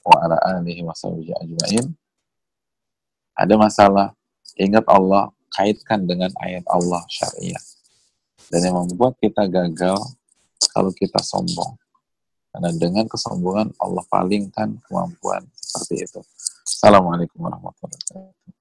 wa ala alihi ajma'in. Ada masalah, ingat Allah, kaitkan dengan ayat Allah syariah. Dan yang membuat kita gagal kalau kita sombong. Karena dengan kesombongan Allah palingkan kemampuan seperti itu. Assalamualaikum warahmatullahi wabarakatuh.